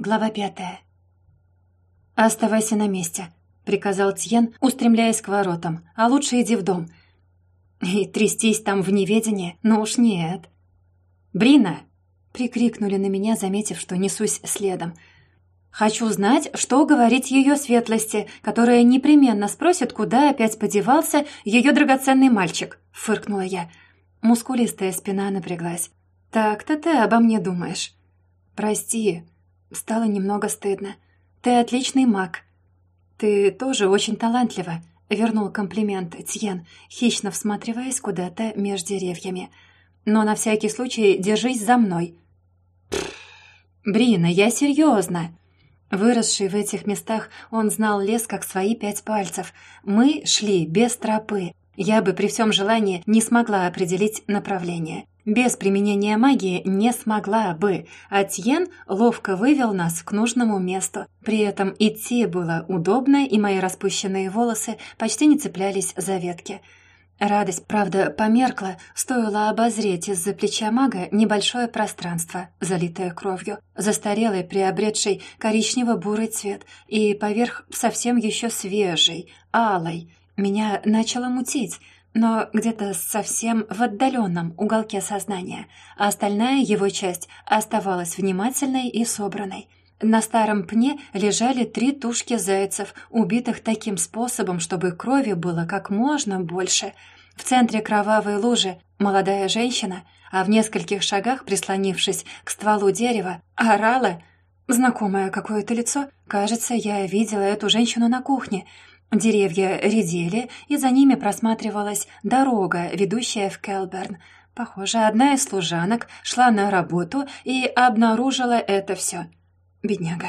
Глава пятая. «Оставайся на месте», — приказал Тьен, устремляясь к воротам. «А лучше иди в дом. И трястись там в неведении? Ну уж нет». «Брина!» — прикрикнули на меня, заметив, что несусь следом. «Хочу знать, что говорить ее светлости, которая непременно спросит, куда опять подевался ее драгоценный мальчик», — фыркнула я. Мускулистая спина напряглась. «Так-то ты обо мне думаешь». «Прости», Стало немного стыдно. «Ты отличный маг». «Ты тоже очень талантлива», — вернул комплимент Тьен, хищно всматриваясь куда-то между деревьями. «Но на всякий случай держись за мной». «Брина, я серьезно!» Выросший в этих местах, он знал лес как свои пять пальцев. Мы шли без тропы. Я бы при всем желании не смогла определить направление. Без применения магии не смогла бы, а Тьен ловко вывел нас к нужному месту. При этом идти было удобно, и мои распущенные волосы почти не цеплялись за ветки. Радость, правда, померкла, стоило обозреть из-за плеча мага небольшое пространство, залитое кровью, застарелый, приобретший коричнево-бурый цвет, и поверх совсем еще свежий, алый. Меня начало мутить — но где-то совсем в отдаленном уголке сознания, а остальная его часть оставалась внимательной и собранной. На старом пне лежали три тушки зайцев, убитых таким способом, чтобы крови было как можно больше. В центре кровавой лужи молодая женщина, а в нескольких шагах, прислонившись к стволу дерева, орала. Знакомое какое-то лицо. Кажется, я видела эту женщину на кухне — Деревья редели, и за ними просматривалась дорога, ведущая в Келберн. Похоже, одна из служанок шла на работу и обнаружила это все. Бедняга.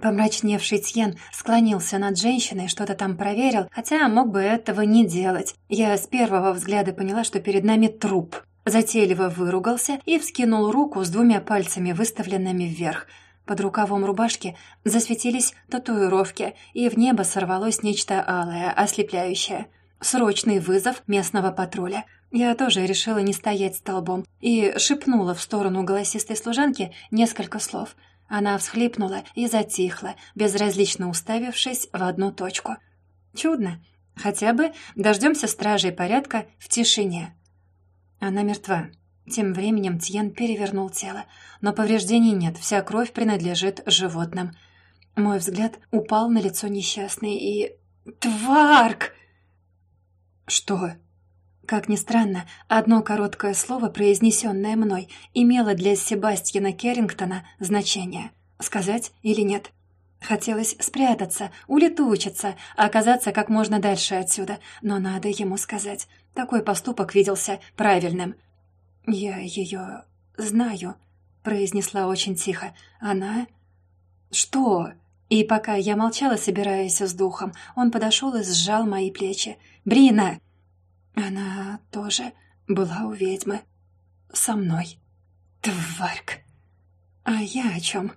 Помрачневший Тьен склонился над женщиной, что-то там проверил, хотя мог бы этого не делать. Я с первого взгляда поняла, что перед нами труп. Затейливо выругался и вскинул руку с двумя пальцами, выставленными вверх — под рукавом рубашки засветились татуировки, и в небо сорвалось нечто алое, ослепляющее. Срочный вызов местного патруля. Я тоже решила не стоять столбом и шепнула в сторону голосистой служанки несколько слов. Она всхлипнула и затихла, безразлично уставившись в одну точку. Чудно. Хотя бы дождемся стражей порядка в тишине. Она мертва. Тем временем Тьен перевернул тело, но повреждений нет, вся кровь принадлежит животным. Мой взгляд упал на лицо несчастной и... «Тварк!» «Что?» Как ни странно, одно короткое слово, произнесенное мной, имело для Себастьяна Керрингтона значение. Сказать или нет? Хотелось спрятаться, улетучиться, оказаться как можно дальше отсюда, но надо ему сказать. Такой поступок виделся правильным. «Я ее знаю», — произнесла очень тихо. «Она...» «Что?» И пока я молчала, собираясь с духом, он подошел и сжал мои плечи. «Брина!» Она тоже была у ведьмы. Со мной. Тварк! А я о чем?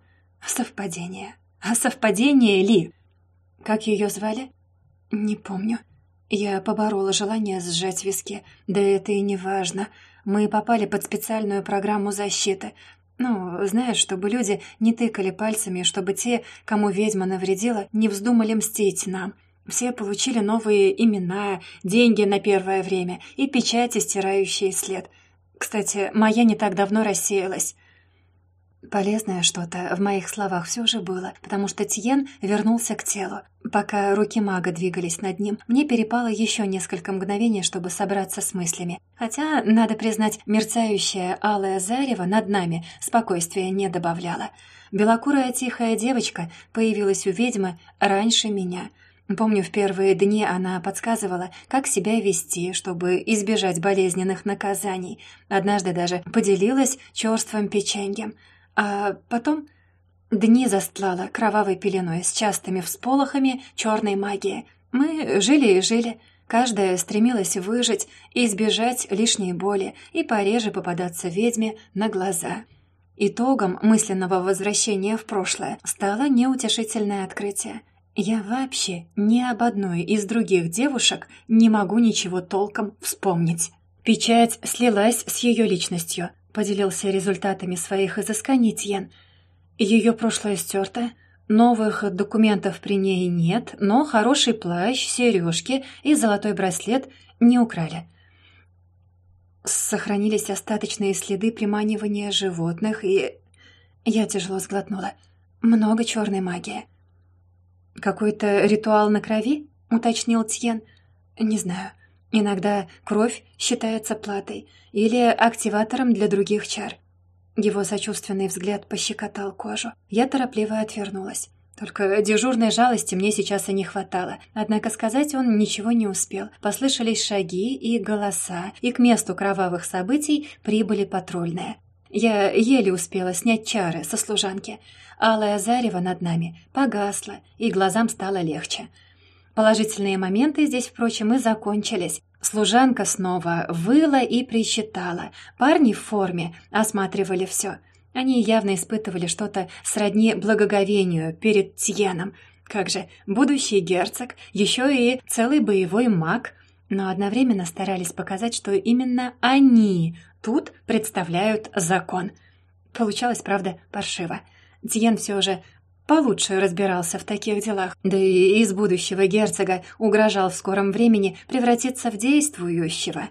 Совпадение. А совпадение ли? Как ее звали? Не помню. Я поборола желание сжать виски. Да это и не важно. Мы попали под специальную программу защиты. Ну, знаешь, чтобы люди не тыкали пальцами, чтобы те, кому ведьма навредила, не вздумали мстить нам. Все получили новые имена, деньги на первое время и печати, стирающие след. Кстати, моя не так давно рассеялась. Полезное что-то в моих словах все же было, потому что Тьен вернулся к телу. Пока руки мага двигались над ним, мне перепало еще несколько мгновений, чтобы собраться с мыслями. Хотя, надо признать, мерцающее алое зарево над нами спокойствия не добавляло. Белокурая тихая девочка появилась у ведьмы раньше меня. Помню, в первые дни она подсказывала, как себя вести, чтобы избежать болезненных наказаний. Однажды даже поделилась черствым печеньем — а потом дни застлала кровавой пеленой с частыми всполохами черной магии. Мы жили и жили. Каждая стремилась выжить и избежать лишней боли и пореже попадаться ведьме на глаза. Итогом мысленного возвращения в прошлое стало неутешительное открытие. Я вообще ни об одной из других девушек не могу ничего толком вспомнить. Печать слилась с ее личностью, поделился результатами своих изысканий Тьен. Ее прошлое стерто, новых документов при ней нет, но хороший плащ, сережки и золотой браслет не украли. Сохранились остаточные следы приманивания животных, и... Я тяжело сглотнула. Много черной магии. «Какой-то ритуал на крови?» — уточнил Тьен. «Не знаю. Иногда кровь считается платой или активатором для других чар. Его сочувственный взгляд пощекотал кожу. Я торопливо отвернулась. Только дежурной жалости мне сейчас и не хватало. Однако сказать он ничего не успел. Послышались шаги и голоса, и к месту кровавых событий прибыли патрульные. Я еле успела снять чары со служанки. Алая зарево над нами погасла, и глазам стало легче. Положительные моменты здесь, впрочем, и закончились. Служанка снова выла и причитала. Парни в форме осматривали все. Они явно испытывали что-то сродни благоговению перед Тьеном. Как же, будущий герцог, еще и целый боевой маг, но одновременно старались показать, что именно они тут представляют закон. Получалось, правда, паршиво. Тьен все же получше разбирался в таких делах, да и из будущего герцога угрожал в скором времени превратиться в действующего.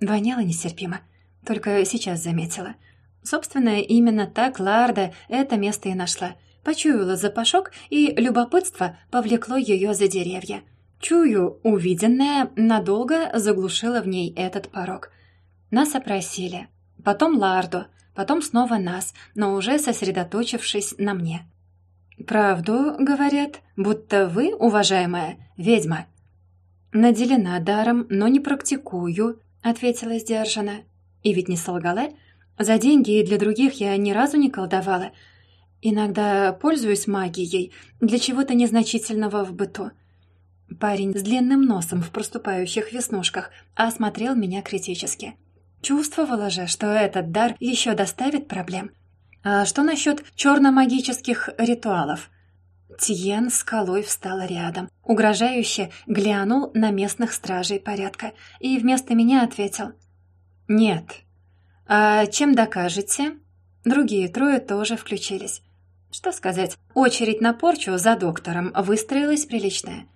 Воняло нестерпимо, только сейчас заметила. Собственно, именно так Ларда это место и нашла. Почуяла запашок, и любопытство повлекло ее за деревья. Чую, увиденное надолго заглушило в ней этот порог. Нас опросили, потом Ларду, потом снова нас, но уже сосредоточившись на мне. «Правду, говорят, будто вы, уважаемая ведьма». «Наделена даром, но не практикую», — ответила сдержанно. «И ведь не солгала. За деньги и для других я ни разу не колдовала. Иногда пользуюсь магией для чего-то незначительного в быту». Парень с длинным носом в проступающих веснушках осмотрел меня критически. Чувствовала же, что этот дар еще доставит проблем. А что насчет черно-магических ритуалов? Тиен скалой встал рядом, угрожающе глянул на местных стражей порядка и вместо меня ответил «Нет». «А чем докажете?» Другие трое тоже включились. Что сказать, очередь на порчу за доктором выстроилась приличная.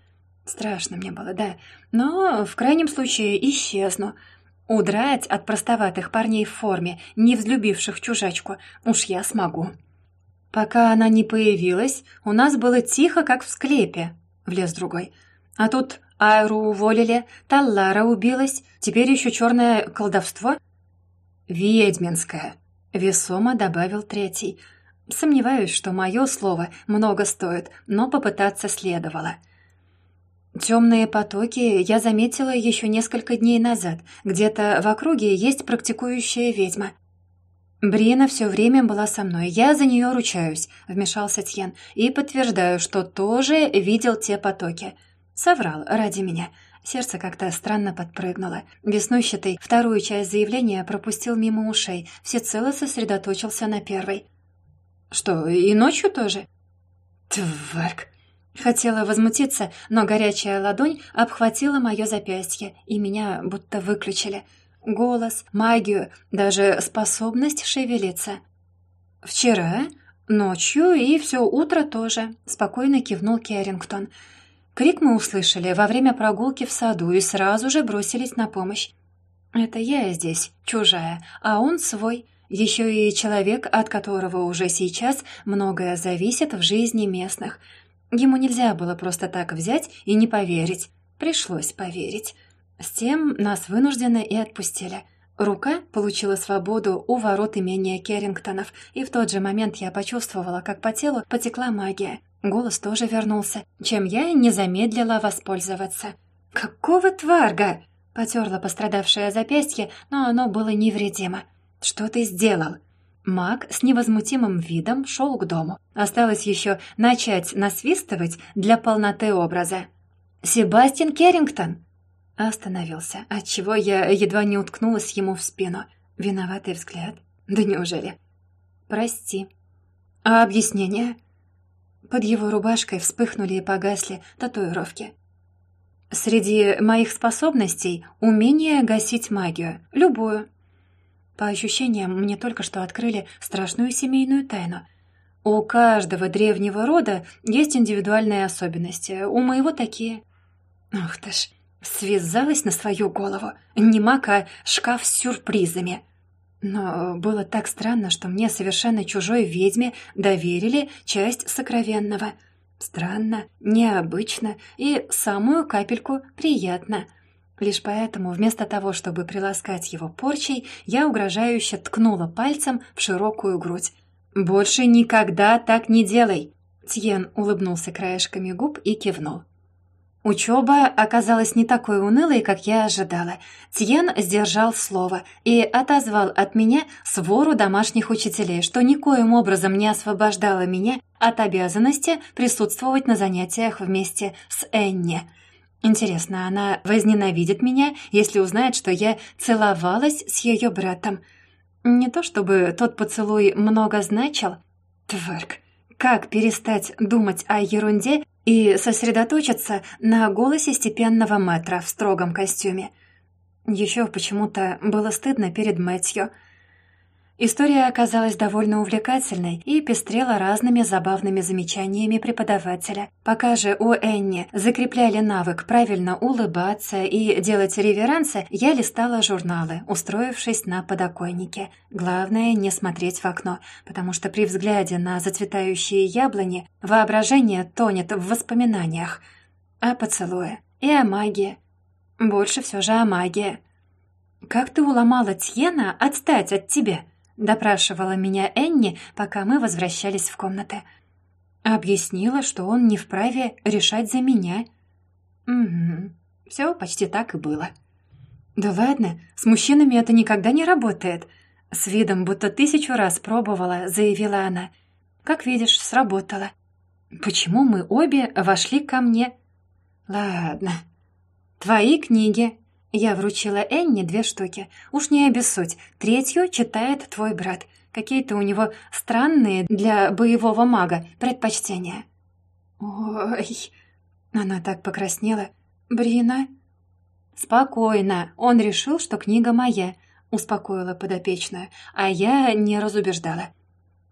Страшно мне было, да, но в крайнем случае исчезну — Удрать от простоватых парней в форме, не взлюбивших чужачку, уж я смогу. Пока она не появилась, у нас было тихо, как в склепе, влез другой. А тут Айру уволили, Таллара убилась, теперь еще черное колдовство. Ведьминское, весомо добавил третий. Сомневаюсь, что мое слово много стоит, но попытаться следовало. — Темные потоки я заметила еще несколько дней назад. Где-то в округе есть практикующая ведьма. Брина все время была со мной. Я за нее ручаюсь, вмешался Тьен, и подтверждаю, что тоже видел те потоки. Соврал ради меня. Сердце как-то странно подпрыгнуло. Веснущатый вторую часть заявления пропустил мимо ушей, всецело сосредоточился на первой. «Что, и ночью тоже?» «Тварк!» Хотела возмутиться, но горячая ладонь обхватила мое запястье, и меня будто выключили. Голос, магию, даже способность шевелиться. «Вчера, ночью и все утро тоже», — спокойно кивнул Керрингтон. Крик мы услышали во время прогулки в саду и сразу же бросились на помощь. «Это я здесь, чужая, а он свой». Еще и человек, от которого уже сейчас многое зависит в жизни местных — Ему нельзя было просто так взять и не поверить. Пришлось поверить. С тем нас вынужденно и отпустили. Рука получила свободу у ворот имения Керрингтонов, и в тот же момент я почувствовала, как по телу потекла магия. Голос тоже вернулся, чем я не замедлила воспользоваться. «Какого тварга?» — потерла пострадавшее запястье, но оно было невредимо. «Что ты сделал?» Маг с невозмутимым видом шел к дому. Осталось еще начать насвистывать для полноты образа. «Себастьян Керрингтон!» Остановился, отчего я едва не уткнулась ему в спину. Виноватый взгляд. Да неужели? «Прости». «А объяснение?» Под его рубашкой вспыхнули и погасли татуировки. «Среди моих способностей умение гасить магию. Любую, по ощущениям, мне только что открыли страшную семейную тайну. У каждого древнего рода есть индивидуальные особенности. У моего такие. Ах ты ж, связалась на свою голову. Не мак, а шкаф с сюрпризами. Но было так странно, что мне совершенно чужой ведьме доверили часть сокровенного. Странно, необычно и самую капельку приятно. Лишь поэтому, вместо того, чтобы приласкать его порчей, я угрожающе ткнула пальцем в широкую грудь. «Больше никогда так не делай!» Тьен улыбнулся краешками губ и кивнул. Учеба оказалась не такой унылой, как я ожидала. Тьен сдержал слово и отозвал от меня свору домашних учителей, что никоим образом не освобождало меня от обязанности присутствовать на занятиях вместе с Энни. Интересно, она возненавидит меня, если узнает, что я целовалась с ее братом? Не то чтобы тот поцелуй много значил. Тварк, как перестать думать о ерунде и сосредоточиться на голосе степенного мэтра в строгом костюме? Еще почему-то было стыдно перед Мэтью — История оказалась довольно увлекательной и пестрела разными забавными замечаниями преподавателя. Пока же у Энни закрепляли навык правильно улыбаться и делать реверансы, я листала журналы, устроившись на подоконнике. Главное — не смотреть в окно, потому что при взгляде на зацветающие яблони воображение тонет в воспоминаниях. О поцелуе и о магии. Больше все же о магии. «Как ты уломала Тьена отстать от тебя?» — допрашивала меня Энни, пока мы возвращались в комнаты. Объяснила, что он не вправе решать за меня. Угу, все почти так и было. Да ладно, с мужчинами это никогда не работает. С видом, будто тысячу раз пробовала, заявила она. Как видишь, сработало. Почему мы обе вошли ко мне? Ладно. Твои книги, я вручила Энни две штуки. Уж не обессудь, третью читает твой брат. Какие-то у него странные для боевого мага предпочтения. Ой, она так покраснела. Брина? Спокойно, он решил, что книга моя, успокоила подопечную, а я не разубеждала.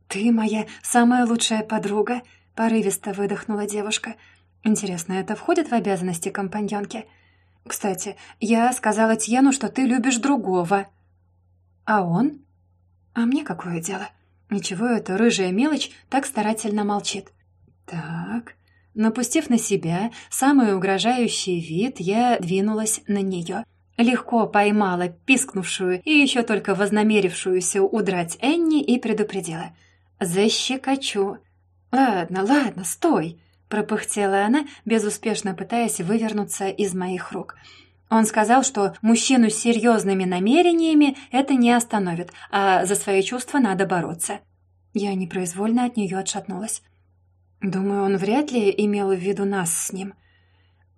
Ты моя самая лучшая подруга, порывисто выдохнула девушка. Интересно, это входит в обязанности компаньонки? — кстати, я сказала Тьену, что ты любишь другого. А он? А мне какое дело? Ничего, эта рыжая мелочь так старательно молчит. Так, напустив на себя самый угрожающий вид, я двинулась на нее. Легко поймала пискнувшую и еще только вознамерившуюся удрать Энни и предупредила. «Защекочу». «Ладно, ладно, стой!» Пропыхтела она, безуспешно пытаясь вывернуться из моих рук. Он сказал, что мужчину с серьезными намерениями это не остановит, а за свои чувства надо бороться. Я непроизвольно от нее отшатнулась. Думаю, он вряд ли имел в виду нас с ним.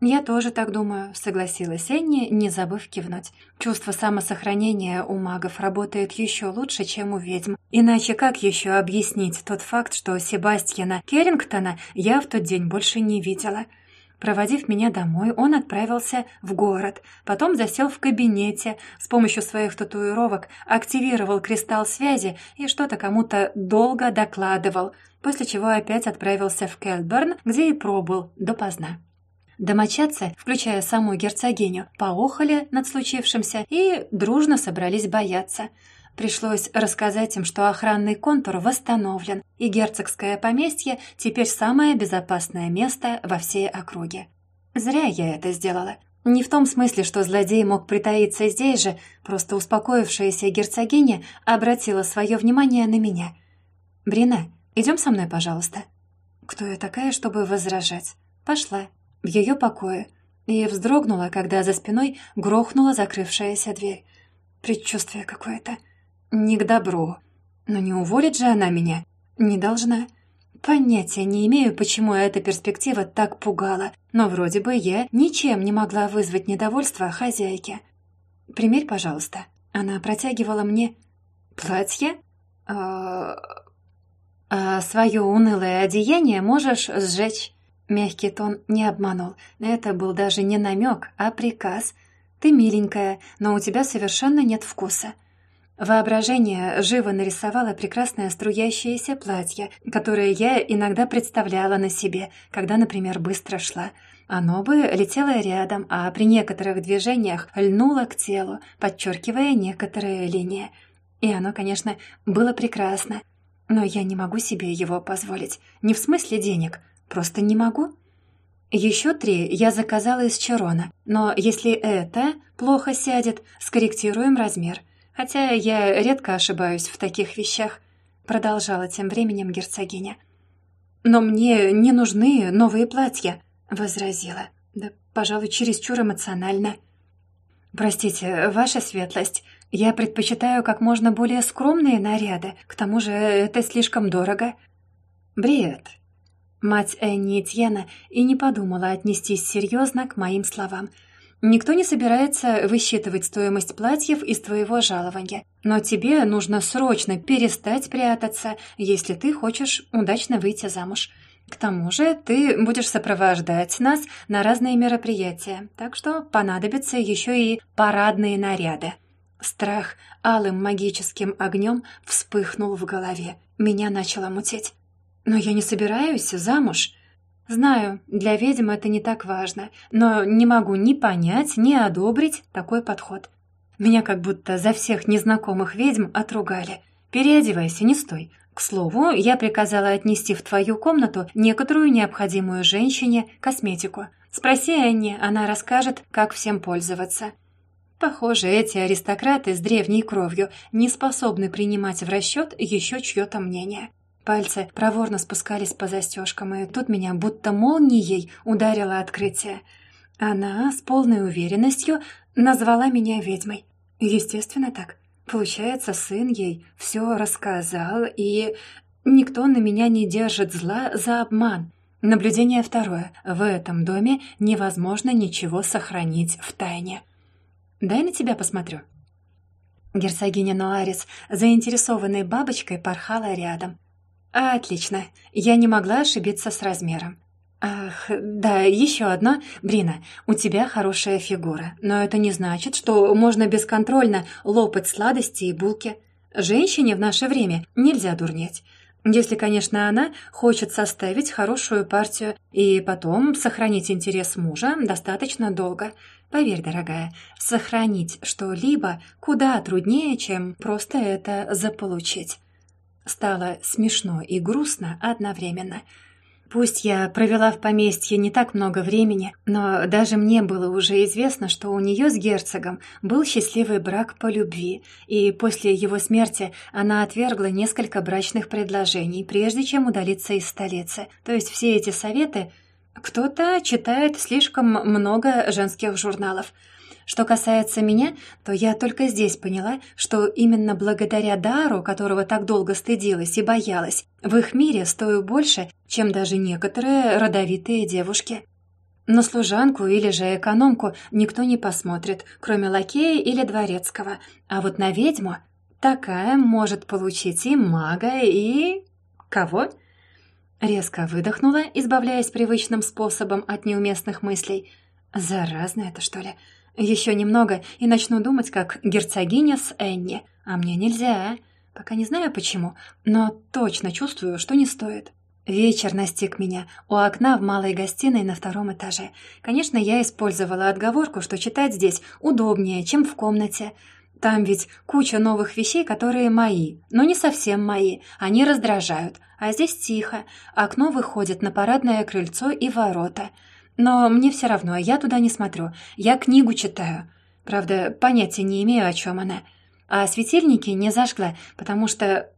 «Я тоже так думаю», — согласилась Энни, не забыв кивнуть. «Чувство самосохранения у магов работает еще лучше, чем у ведьм. Иначе как еще объяснить тот факт, что Себастьяна Керрингтона я в тот день больше не видела?» Проводив меня домой, он отправился в город, потом засел в кабинете, с помощью своих татуировок активировал кристалл связи и что-то кому-то долго докладывал, после чего опять отправился в Келберн, где и пробыл допоздна. Домочадцы, включая саму герцогиню, поохали над случившимся и дружно собрались бояться. Пришлось рассказать им, что охранный контур восстановлен, и герцогское поместье теперь самое безопасное место во всей округе. Зря я это сделала. Не в том смысле, что злодей мог притаиться здесь же, просто успокоившаяся герцогиня обратила свое внимание на меня. «Брина, идем со мной, пожалуйста». Кто я такая, чтобы возражать? Пошла в ее покое и вздрогнула, когда за спиной грохнула закрывшаяся дверь. Предчувствие какое-то. Не к добру. Но не уволит же она меня. Не должна. Понятия не имею, почему эта перспектива так пугала, но вроде бы я ничем не могла вызвать недовольство хозяйки. «Примерь, пожалуйста». Она протягивала мне платье. А, а свое унылое одеяние можешь сжечь. Мягкий тон не обманул. Это был даже не намек, а приказ. «Ты миленькая, но у тебя совершенно нет вкуса». Воображение живо нарисовало прекрасное струящееся платье, которое я иногда представляла на себе, когда, например, быстро шла. Оно бы летело рядом, а при некоторых движениях льнуло к телу, подчеркивая некоторые линии. И оно, конечно, было прекрасно. Но я не могу себе его позволить. Не в смысле денег, просто не могу. Еще три я заказала из Чарона, но если это плохо сядет, скорректируем размер — Хотя я редко ошибаюсь в таких вещах», — продолжала тем временем герцогиня. «Но мне не нужны новые платья», — возразила. «Да, пожалуй, чересчур эмоционально». «Простите, ваша светлость, я предпочитаю как можно более скромные наряды, к тому же это слишком дорого». «Бред». Мать Энни Этьена и не подумала отнестись серьезно к моим словам — Никто не собирается высчитывать стоимость платьев из твоего жалования, но тебе нужно срочно перестать прятаться, если ты хочешь удачно выйти замуж. К тому же ты будешь сопровождать нас на разные мероприятия, так что понадобятся еще и парадные наряды. Страх алым магическим огнем вспыхнул в голове. Меня начало мутить. «Но я не собираюсь замуж», Знаю, для ведьм это не так важно, но не могу ни понять, ни одобрить такой подход. Меня как будто за всех незнакомых ведьм отругали. Переодевайся, не стой. К слову, я приказала отнести в твою комнату некоторую необходимую женщине косметику. Спроси Энни, она расскажет, как всем пользоваться. Похоже, эти аристократы с древней кровью не способны принимать в расчет еще чье-то мнение. Пальцы проворно спускались по застежкам, и тут меня будто молнией ударило открытие. Она с полной уверенностью назвала меня ведьмой. Естественно так. Получается, сын ей все рассказал, и никто на меня не держит зла за обман. Наблюдение второе. В этом доме невозможно ничего сохранить в тайне. Дай на тебя посмотрю. Герцогиня Нуарис, заинтересованной бабочкой, порхала рядом. «Отлично. Я не могла ошибиться с размером». «Ах, да, еще одно. Брина, у тебя хорошая фигура, но это не значит, что можно бесконтрольно лопать сладости и булки. Женщине в наше время нельзя дурнеть. Если, конечно, она хочет составить хорошую партию и потом сохранить интерес мужа достаточно долго. Поверь, дорогая, сохранить что-либо куда труднее, чем просто это заполучить. Стало смешно и грустно одновременно. Пусть я провела в поместье не так много времени, но даже мне было уже известно, что у нее с герцогом был счастливый брак по любви, и после его смерти она отвергла несколько брачных предложений, прежде чем удалиться из столицы. То есть все эти советы кто-то читает слишком много женских журналов – что касается меня, то я только здесь поняла, что именно благодаря дару, которого так долго стыдилась и боялась, в их мире стою больше, чем даже некоторые родовитые девушки. На служанку или же экономку никто не посмотрит, кроме лакея или дворецкого, а вот на ведьму такая может получить и мага, и... кого? Резко выдохнула, избавляясь привычным способом от неуместных мыслей. Заразно это, что ли? Еще немного и начну думать, как герцогиня с Энни. А мне нельзя. Пока не знаю почему, но точно чувствую, что не стоит. Вечер настиг меня у окна в малой гостиной на втором этаже. Конечно, я использовала отговорку, что читать здесь удобнее, чем в комнате. Там ведь куча новых вещей, которые мои, но не совсем мои. Они раздражают. А здесь тихо. Окно выходит на парадное крыльцо и ворота — но мне все равно, я туда не смотрю. Я книгу читаю. Правда, понятия не имею, о чем она. А светильники не зажгла, потому что...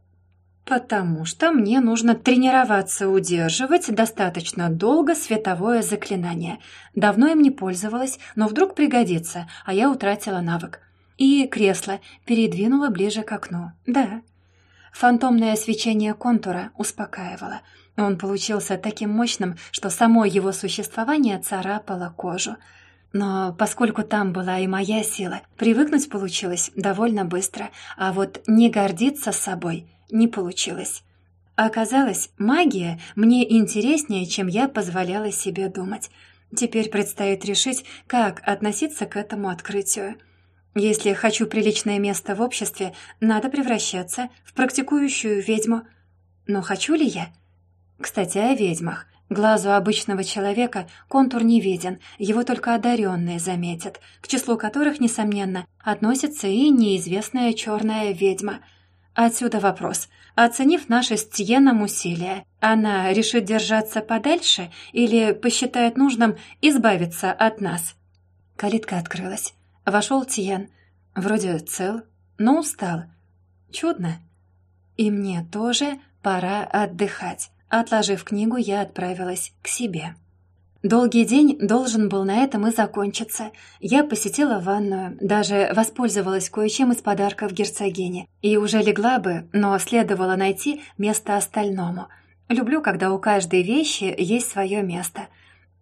Потому что мне нужно тренироваться удерживать достаточно долго световое заклинание. Давно им не пользовалась, но вдруг пригодится, а я утратила навык. И кресло передвинула ближе к окну. Да. Фантомное свечение контура успокаивало — он получился таким мощным, что само его существование царапало кожу. Но поскольку там была и моя сила, привыкнуть получилось довольно быстро, а вот не гордиться собой не получилось. Оказалось, магия мне интереснее, чем я позволяла себе думать. Теперь предстоит решить, как относиться к этому открытию. Если хочу приличное место в обществе, надо превращаться в практикующую ведьму. Но хочу ли я? Кстати, о ведьмах. Глазу обычного человека контур не виден, его только одаренные заметят, к числу которых, несомненно, относится и неизвестная черная ведьма. Отсюда вопрос. Оценив наши с Тьеном усилия, она решит держаться подальше или посчитает нужным избавиться от нас? Калитка открылась. Вошел Тьен. Вроде цел, но устал. Чудно. И мне тоже пора отдыхать. Отложив книгу, я отправилась к себе. Долгий день должен был на этом и закончиться. Я посетила ванную, даже воспользовалась кое-чем из подарков герцогини. И уже легла бы, но следовало найти место остальному. Люблю, когда у каждой вещи есть свое место.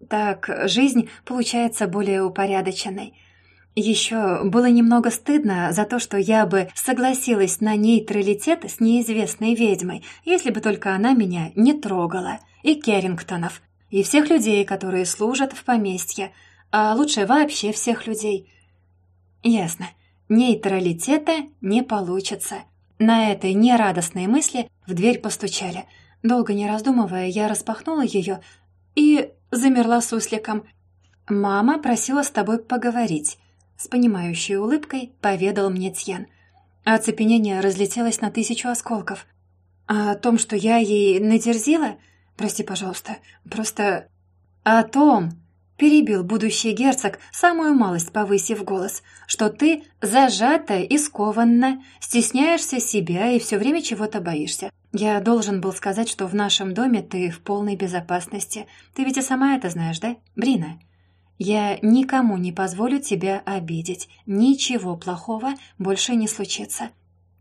Так жизнь получается более упорядоченной. Еще было немного стыдно за то, что я бы согласилась на нейтралитет с неизвестной ведьмой, если бы только она меня не трогала. И Керрингтонов, и всех людей, которые служат в поместье, а лучше вообще всех людей. Ясно, нейтралитета не получится. На этой нерадостной мысли в дверь постучали. Долго не раздумывая, я распахнула ее и замерла сусликом. «Мама просила с тобой поговорить». С понимающей улыбкой поведал мне Тьен. Оцепенение разлетелось на тысячу осколков. А о том, что я ей надерзила? Прости, пожалуйста, просто... О том, перебил будущий герцог, самую малость повысив голос, что ты зажата и скованна, стесняешься себя и все время чего-то боишься. Я должен был сказать, что в нашем доме ты в полной безопасности. Ты ведь и сама это знаешь, да, Брина?» Я никому не позволю тебя обидеть. Ничего плохого больше не случится.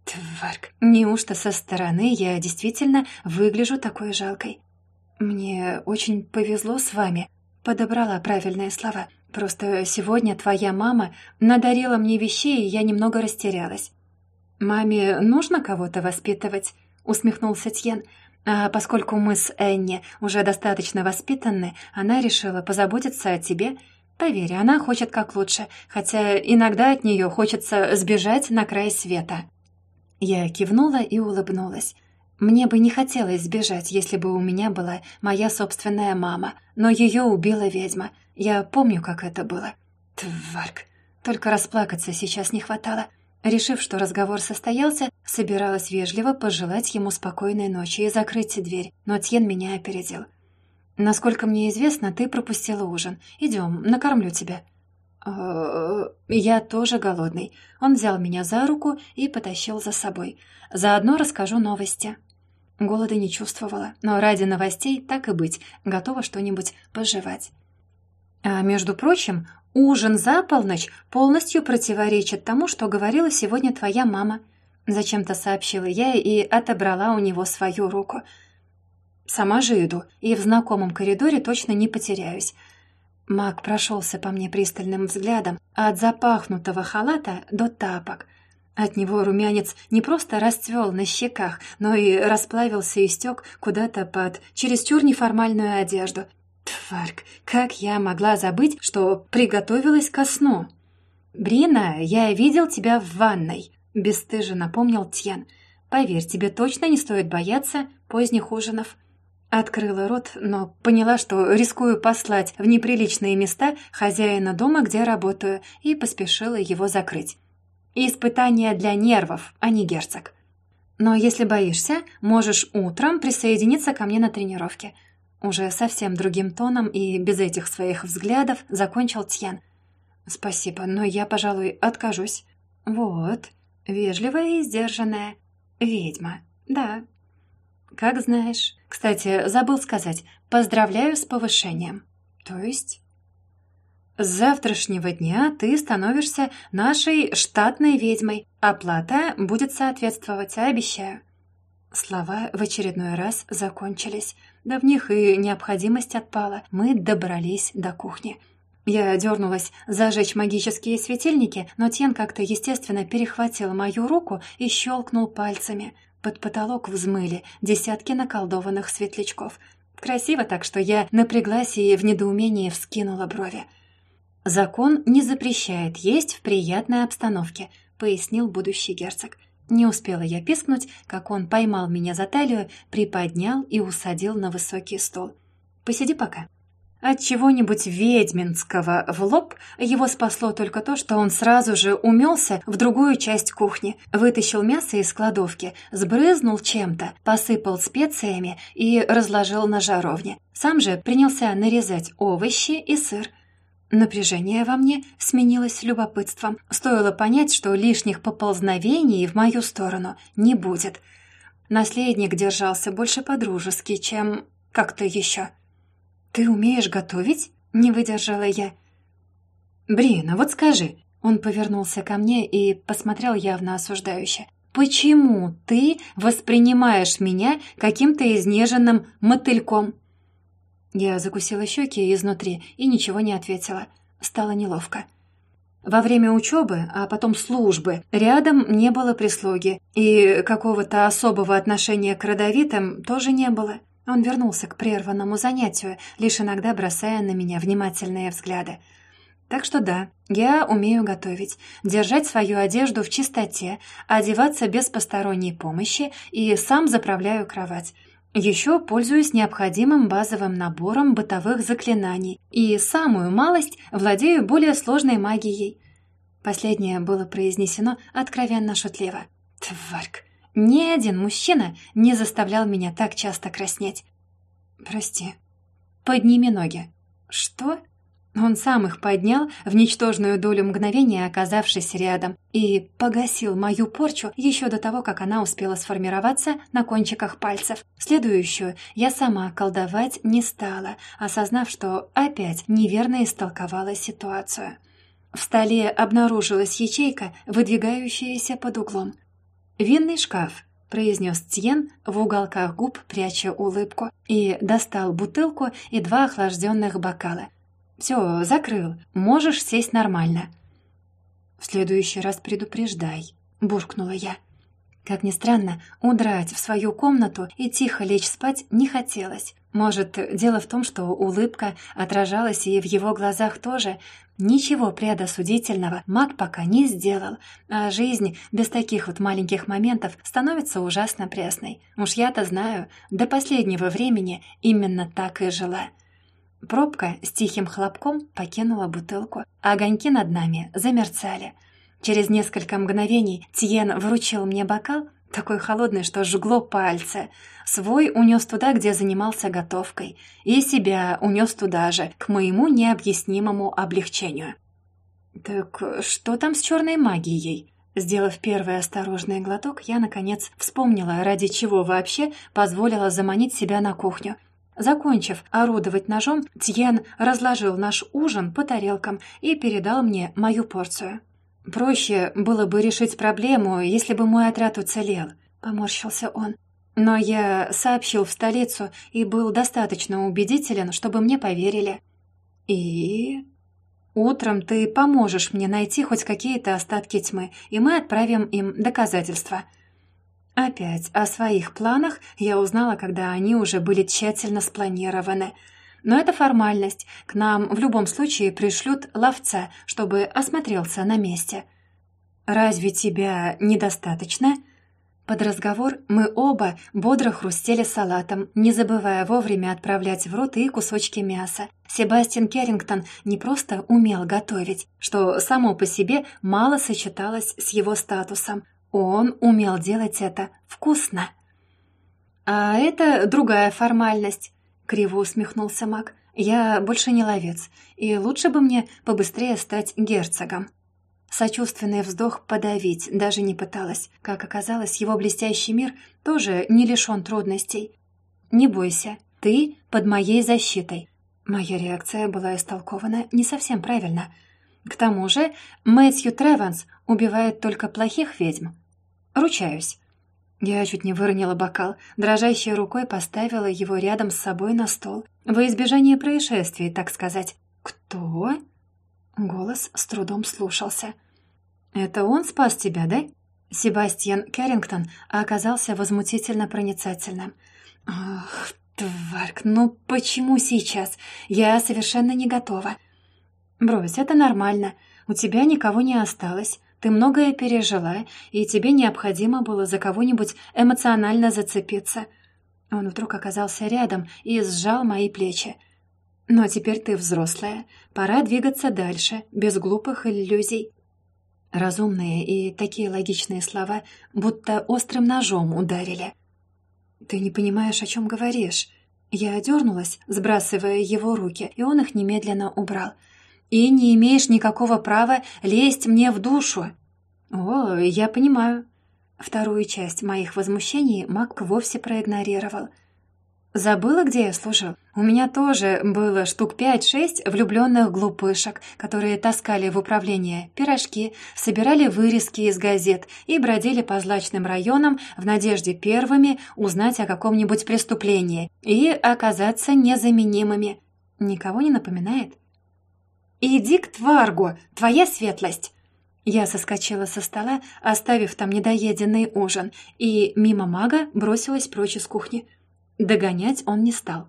Тварк, неужто со стороны я действительно выгляжу такой жалкой? Мне очень повезло с вами. Подобрала правильные слова. Просто сегодня твоя мама надарила мне вещей, и я немного растерялась. «Маме нужно кого-то воспитывать?» — усмехнулся Тьен. А поскольку мы с Энни уже достаточно воспитаны, она решила позаботиться о тебе. Поверь, она хочет как лучше, хотя иногда от нее хочется сбежать на край света». Я кивнула и улыбнулась. Мне бы не хотелось сбежать, если бы у меня была моя собственная мама, но ее убила ведьма. Я помню, как это было. Тварк. Только расплакаться сейчас не хватало. Решив, что разговор состоялся, собиралась вежливо пожелать ему спокойной ночи и закрыть дверь, но Тьен меня опередил. «Насколько мне известно, ты пропустила ужин. Идем, накормлю тебя». «Э, «Я тоже голодный». Он взял меня за руку и потащил за собой. «Заодно расскажу новости». Голода не чувствовала, но ради новостей, так и быть, готова что-нибудь пожевать. А между прочим, «Ужин за полночь полностью противоречит тому, что говорила сегодня твоя мама», зачем-то сообщила я и отобрала у него свою руку. «Сама же иду, и в знакомом коридоре точно не потеряюсь». Маг прошелся по мне пристальным взглядом от запахнутого халата до тапок. От него румянец не просто расцвел на щеках, но и расплавился и стек куда-то под чересчур неформальную одежду — Тварк, как я могла забыть, что приготовилась ко сну? «Брина, я видел тебя в ванной», — бесстыже напомнил Тьен. «Поверь, тебе точно не стоит бояться поздних ужинов». Открыла рот, но поняла, что рискую послать в неприличные места хозяина дома, где работаю, и поспешила его закрыть. Испытание для нервов, а не герцог. Но если боишься, можешь утром присоединиться ко мне на тренировке. Уже совсем другим тоном и без этих своих взглядов закончил Тьен. «Спасибо, но я, пожалуй, откажусь». «Вот, вежливая и сдержанная. Ведьма, да». «Как знаешь. Кстати, забыл сказать, поздравляю с повышением». «То есть?» «С завтрашнего дня ты становишься нашей штатной ведьмой. Оплата будет соответствовать, обещаю». Слова в очередной раз закончились. Да в них и необходимость отпала. Мы добрались до кухни. Я дернулась зажечь магические светильники, но Тен как-то естественно перехватил мою руку и щелкнул пальцами. Под потолок взмыли десятки наколдованных светлячков. Красиво так, что я напряглась и в недоумении вскинула брови. «Закон не запрещает есть в приятной обстановке», — пояснил будущий герцог. Не успела я пискнуть, как он поймал меня за талию, приподнял и усадил на высокий стол. «Посиди пока». От чего-нибудь ведьминского в лоб его спасло только то, что он сразу же умелся в другую часть кухни, вытащил мясо из кладовки, сбрызнул чем-то, посыпал специями и разложил на жаровне. Сам же принялся нарезать овощи и сыр. Напряжение во мне сменилось любопытством. Стоило понять, что лишних поползновений в мою сторону не будет. Наследник держался больше по-дружески, чем как-то еще. «Ты умеешь готовить?» — не выдержала я. «Брина, вот скажи». Он повернулся ко мне и посмотрел явно осуждающе. «Почему ты воспринимаешь меня каким-то изнеженным мотыльком?» Я закусила щеки изнутри и ничего не ответила. Стало неловко. Во время учебы, а потом службы, рядом не было прислуги, и какого-то особого отношения к родовитым тоже не было. Он вернулся к прерванному занятию, лишь иногда бросая на меня внимательные взгляды. Так что да, я умею готовить, держать свою одежду в чистоте, одеваться без посторонней помощи и сам заправляю кровать. Еще пользуюсь необходимым базовым набором бытовых заклинаний и самую малость владею более сложной магией. Последнее было произнесено откровенно шутливо. Тварк! Ни один мужчина не заставлял меня так часто краснеть. «Прости. Подними ноги». «Что?» Он сам их поднял в ничтожную долю мгновения, оказавшись рядом, и погасил мою порчу еще до того, как она успела сформироваться на кончиках пальцев. Следующую я сама колдовать не стала, осознав, что опять неверно истолковала ситуацию. В столе обнаружилась ячейка, выдвигающаяся под углом. «Винный шкаф», — произнес Тьен в уголках губ, пряча улыбку, и достал бутылку и два охлажденных бокала. «Все, закрыл. Можешь сесть нормально». «В следующий раз предупреждай», — буркнула я. Как ни странно, удрать в свою комнату и тихо лечь спать не хотелось. Может, дело в том, что улыбка отражалась и в его глазах тоже. Ничего предосудительного маг пока не сделал, а жизнь без таких вот маленьких моментов становится ужасно пресной. Уж я-то знаю, до последнего времени именно так и жила. Пробка с тихим хлопком покинула бутылку, а огоньки над нами замерцали — Через несколько мгновений Тьен вручил мне бокал, такой холодный, что жгло пальцы. Свой унес туда, где занимался готовкой, и себя унес туда же, к моему необъяснимому облегчению. «Так что там с черной магией?» Сделав первый осторожный глоток, я, наконец, вспомнила, ради чего вообще позволила заманить себя на кухню. Закончив орудовать ножом, Тьен разложил наш ужин по тарелкам и передал мне мою порцию. «Проще было бы решить проблему, если бы мой отряд уцелел», — поморщился он. «Но я сообщил в столицу и был достаточно убедителен, чтобы мне поверили». «И...» «Утром ты поможешь мне найти хоть какие-то остатки тьмы, и мы отправим им доказательства». Опять о своих планах я узнала, когда они уже были тщательно спланированы — но это формальность. К нам в любом случае пришлют ловца, чтобы осмотрелся на месте. «Разве тебя недостаточно?» Под разговор мы оба бодро хрустели салатом, не забывая вовремя отправлять в рот и кусочки мяса. Себастьян Керрингтон не просто умел готовить, что само по себе мало сочеталось с его статусом. Он умел делать это вкусно. А это другая формальность. Криво усмехнулся маг. «Я больше не ловец, и лучше бы мне побыстрее стать герцогом». Сочувственный вздох подавить даже не пыталась. Как оказалось, его блестящий мир тоже не лишен трудностей. «Не бойся, ты под моей защитой». Моя реакция была истолкована не совсем правильно. К тому же Мэтью Треванс убивает только плохих ведьм. Ручаюсь. Я чуть не выронила бокал, дрожащей рукой поставила его рядом с собой на стол. Во избежание происшествий, так сказать. «Кто?» Голос с трудом слушался. «Это он спас тебя, да?» Себастьян Керрингтон оказался возмутительно проницательным. «Ах, тварк, ну почему сейчас? Я совершенно не готова». «Брось, это нормально. У тебя никого не осталось. Ты многое пережила, и тебе необходимо было за кого-нибудь эмоционально зацепиться». Он вдруг оказался рядом и сжал мои плечи. «Но теперь ты взрослая. Пора двигаться дальше, без глупых иллюзий». Разумные и такие логичные слова будто острым ножом ударили. «Ты не понимаешь, о чем говоришь». Я одернулась, сбрасывая его руки, и он их немедленно убрал. «И не имеешь никакого права лезть мне в душу». «О, я понимаю». Вторую часть моих возмущений Мак вовсе проигнорировал – Забыла, где я служил? У меня тоже было штук пять-шесть влюбленных глупышек, которые таскали в управление пирожки, собирали вырезки из газет и бродили по злачным районам в надежде первыми узнать о каком-нибудь преступлении и оказаться незаменимыми. Никого не напоминает? «Иди к Тваргу, твоя светлость!» Я соскочила со стола, оставив там недоеденный ужин, и мимо мага бросилась прочь из кухни. Догонять он не стал.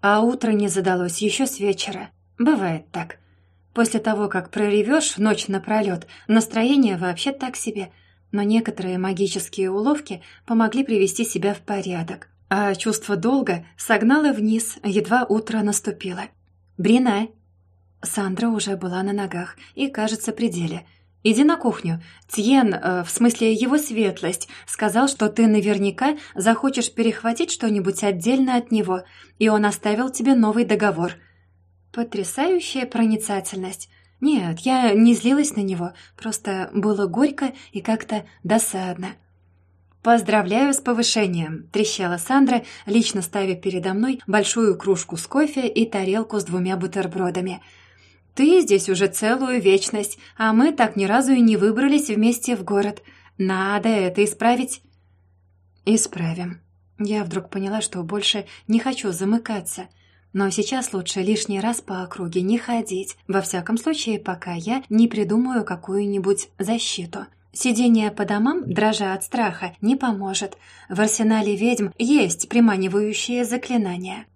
А утро не задалось еще с вечера. Бывает так. После того, как проревешь ночь напролет, настроение вообще так себе. Но некоторые магические уловки помогли привести себя в порядок. А чувство долга согнало вниз, едва утро наступило. «Брина!» Сандра уже была на ногах и, кажется, при деле – «Иди на кухню. Тьен, э, в смысле его светлость, сказал, что ты наверняка захочешь перехватить что-нибудь отдельно от него, и он оставил тебе новый договор». Потрясающая проницательность. Нет, я не злилась на него, просто было горько и как-то досадно. «Поздравляю с повышением», — трещала Сандра, лично ставя передо мной большую кружку с кофе и тарелку с двумя бутербродами — ты здесь уже целую вечность, а мы так ни разу и не выбрались вместе в город. Надо это исправить». «Исправим». Я вдруг поняла, что больше не хочу замыкаться. Но сейчас лучше лишний раз по округе не ходить, во всяком случае, пока я не придумаю какую-нибудь защиту. Сидение по домам, дрожа от страха, не поможет. В арсенале ведьм есть приманивающие заклинания.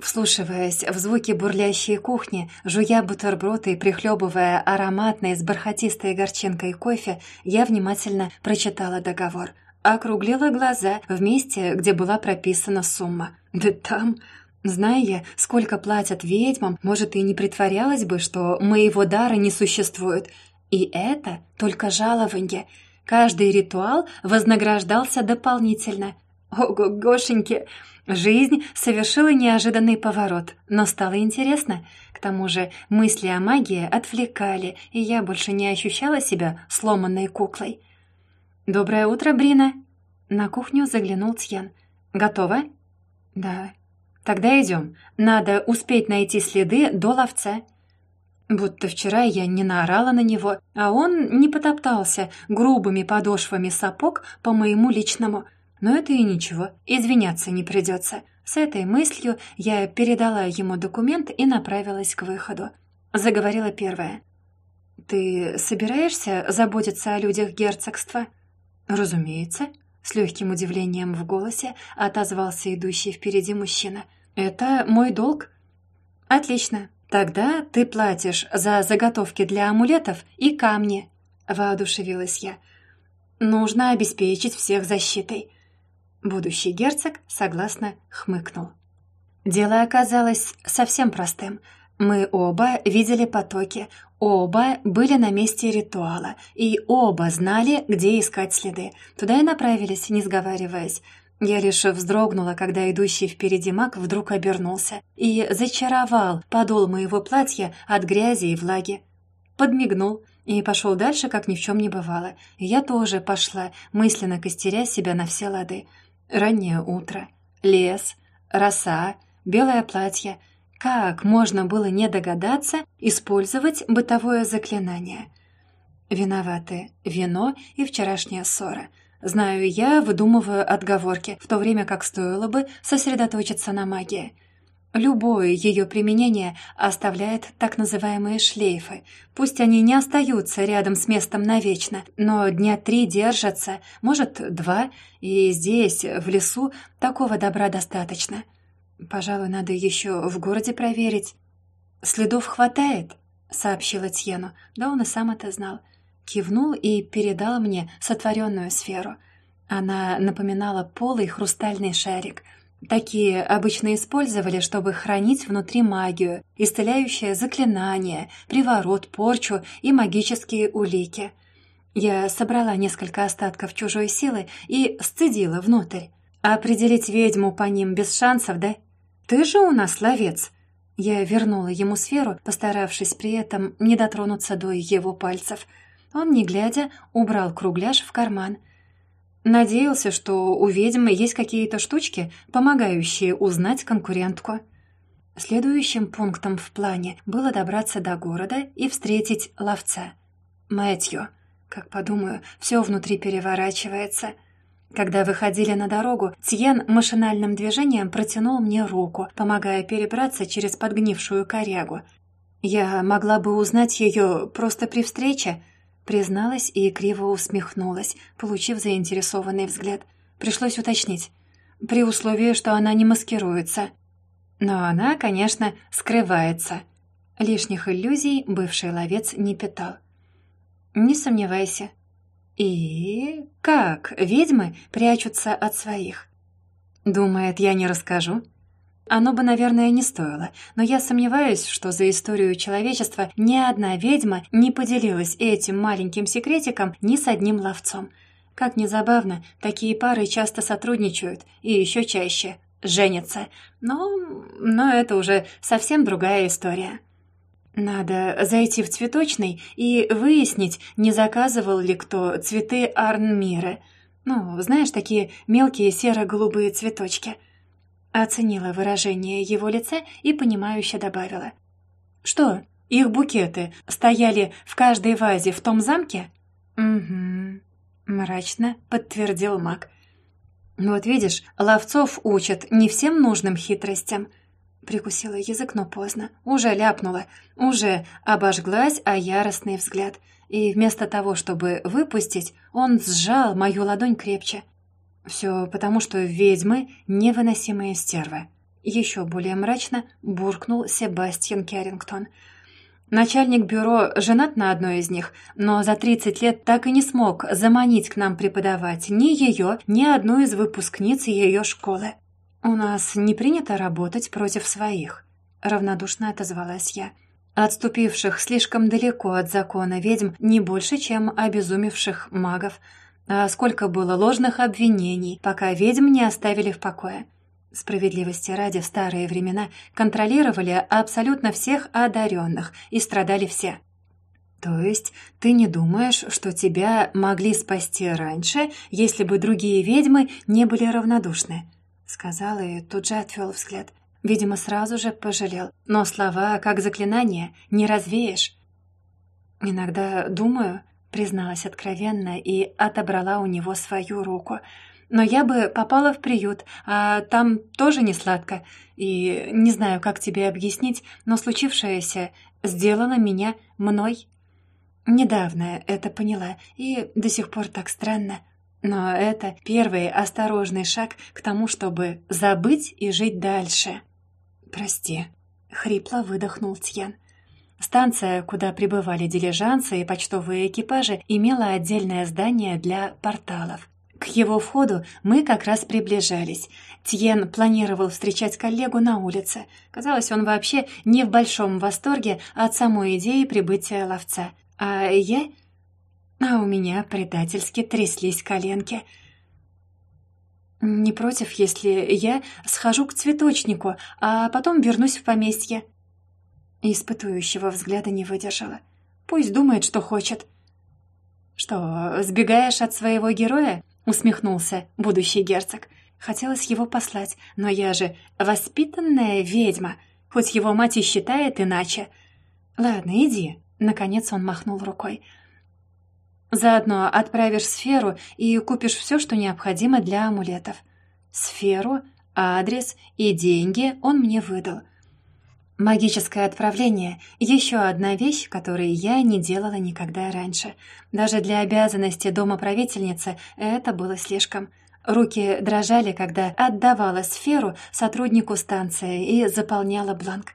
Вслушиваясь в звуки бурлящей кухни, жуя бутерброды и прихлебывая ароматный с бархатистой горчинкой кофе, я внимательно прочитала договор. Округлила глаза в месте, где была прописана сумма. Да там... Зная сколько платят ведьмам, может, и не притворялась бы, что моего дара не существует. И это только жалование. Каждый ритуал вознаграждался дополнительно. Ого, Гошеньки, Жизнь совершила неожиданный поворот, но стало интересно. К тому же мысли о магии отвлекали, и я больше не ощущала себя сломанной куклой. «Доброе утро, Брина!» На кухню заглянул Тьян. «Готова?» «Да». «Тогда идем. Надо успеть найти следы до ловца». Будто вчера я не наорала на него, а он не потоптался грубыми подошвами сапог по моему личному – но это и ничего, извиняться не придется. С этой мыслью я передала ему документ и направилась к выходу. Заговорила первая. «Ты собираешься заботиться о людях герцогства?» «Разумеется», — с легким удивлением в голосе отозвался идущий впереди мужчина. «Это мой долг». «Отлично. Тогда ты платишь за заготовки для амулетов и камни», — воодушевилась я. «Нужно обеспечить всех защитой. Будущий герцог согласно хмыкнул. Дело оказалось совсем простым. Мы оба видели потоки, оба были на месте ритуала, и оба знали, где искать следы. Туда и направились, не сговариваясь. Я лишь вздрогнула, когда идущий впереди маг вдруг обернулся и зачаровал подол моего платья от грязи и влаги. Подмигнул и пошел дальше, как ни в чем не бывало. Я тоже пошла, мысленно костеря себя на все лады. Раннее утро, лес, роса, белое платье. Как можно было не догадаться использовать бытовое заклинание? Виноваты вино и вчерашняя ссора. Знаю я, выдумываю отговорки, в то время как стоило бы сосредоточиться на магии. Любое ее применение оставляет так называемые шлейфы. Пусть они не остаются рядом с местом навечно, но дня три держатся, может, два, и здесь, в лесу, такого добра достаточно. Пожалуй, надо еще в городе проверить. Следов хватает? — сообщила Тьену. Да он и сам это знал. Кивнул и передал мне сотворенную сферу. Она напоминала полый хрустальный шарик. Такие обычно использовали, чтобы хранить внутри магию, исцеляющее заклинание, приворот, порчу и магические улики. Я собрала несколько остатков чужой силы и сцедила внутрь. Определить ведьму по ним без шансов, да? Ты же у нас ловец. Я вернула ему сферу, постаравшись при этом не дотронуться до его пальцев. Он, не глядя, убрал кругляш в карман. Надеялся, что у ведьмы есть какие-то штучки, помогающие узнать конкурентку. Следующим пунктом в плане было добраться до города и встретить ловца. Мэтью. Как подумаю, все внутри переворачивается. Когда выходили на дорогу, Тьен машинальным движением протянул мне руку, помогая перебраться через подгнившую корягу. Я могла бы узнать ее просто при встрече, призналась и криво усмехнулась, получив заинтересованный взгляд. Пришлось уточнить. При условии, что она не маскируется. Но она, конечно, скрывается. Лишних иллюзий бывший ловец не питал. «Не сомневайся». «И как ведьмы прячутся от своих?» «Думает, я не расскажу?» Оно бы, наверное, не стоило, но я сомневаюсь, что за историю человечества ни одна ведьма не поделилась этим маленьким секретиком ни с одним ловцом. Как ни забавно, такие пары часто сотрудничают, и еще чаще женятся. Но, но это уже совсем другая история. Надо зайти в цветочный и выяснить, не заказывал ли кто цветы Арнмиры. Ну, знаешь, такие мелкие серо-голубые цветочки. Оценила выражение его лица и понимающе добавила. «Что, их букеты стояли в каждой вазе в том замке?» «Угу», — мрачно подтвердил маг. «Ну вот видишь, ловцов учат не всем нужным хитростям. Прикусила язык, но поздно. Уже ляпнула. Уже обожглась о яростный взгляд. И вместо того, чтобы выпустить, он сжал мою ладонь крепче. Все потому, что ведьмы — невыносимые стервы. Еще более мрачно буркнул Себастьян Керрингтон. Начальник бюро женат на одной из них, но за 30 лет так и не смог заманить к нам преподавать ни ее, ни одну из выпускниц ее школы. «У нас не принято работать против своих», — равнодушно отозвалась я. «Отступивших слишком далеко от закона ведьм не больше, чем обезумевших магов. А сколько было ложных обвинений, пока ведьм не оставили в покое». Справедливости ради, в старые времена контролировали абсолютно всех одаренных, и страдали все. «То есть ты не думаешь, что тебя могли спасти раньше, если бы другие ведьмы не были равнодушны?» Сказал и тут же отвел взгляд. Видимо, сразу же пожалел. Но слова, как заклинание, не развеешь. «Иногда думаю», — призналась откровенно и отобрала у него свою руку. «Но я бы попала в приют, а там тоже не сладко. И не знаю, как тебе объяснить, но случившееся сделало меня мной». Недавно это поняла, и до сих пор так странно. Но это первый осторожный шаг к тому, чтобы забыть и жить дальше. «Прости», — хрипло выдохнул Тьян. Станция, куда прибывали дилижансы и почтовые экипажи, имела отдельное здание для порталов. К его входу мы как раз приближались. Тьен планировал встречать коллегу на улице. Казалось, он вообще не в большом восторге от самой идеи прибытия ловца. А я а у меня предательски тряслись коленки. «Не против, если я схожу к цветочнику, а потом вернусь в поместье?» Испытующего взгляда не выдержала. «Пусть думает, что хочет». «Что, сбегаешь от своего героя?» — усмехнулся будущий герцог. Хотелось его послать, но я же воспитанная ведьма, хоть его мать и считает иначе. «Ладно, иди», — наконец он махнул рукой. Заодно отправишь сферу и купишь все, что необходимо для амулетов. Сферу, адрес и деньги он мне выдал. Магическое отправление — еще одна вещь, которую я не делала никогда раньше. Даже для обязанности домоправительницы это было слишком. Руки дрожали, когда отдавала сферу сотруднику станции и заполняла бланк.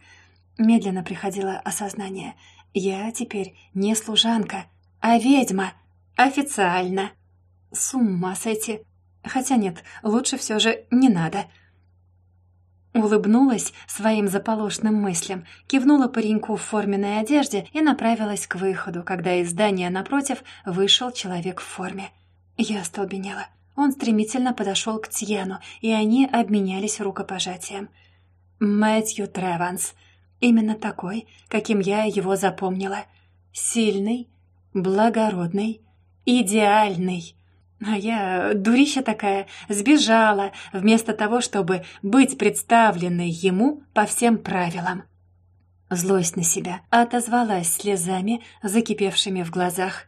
Медленно приходило осознание. Я теперь не служанка, а ведьма. Официально. С ума сойти. Хотя нет, лучше все же не надо. Улыбнулась своим заполошным мыслям, кивнула пареньку в форменной одежде и направилась к выходу, когда из здания напротив вышел человек в форме. Я остолбенела. Он стремительно подошел к Тьену, и они обменялись рукопожатием. Мэтью Треванс. Именно такой, каким я его запомнила. Сильный, благородный, идеальный. А я, дурища такая, сбежала, вместо того, чтобы быть представленной ему по всем правилам. Злость на себя отозвалась слезами, закипевшими в глазах.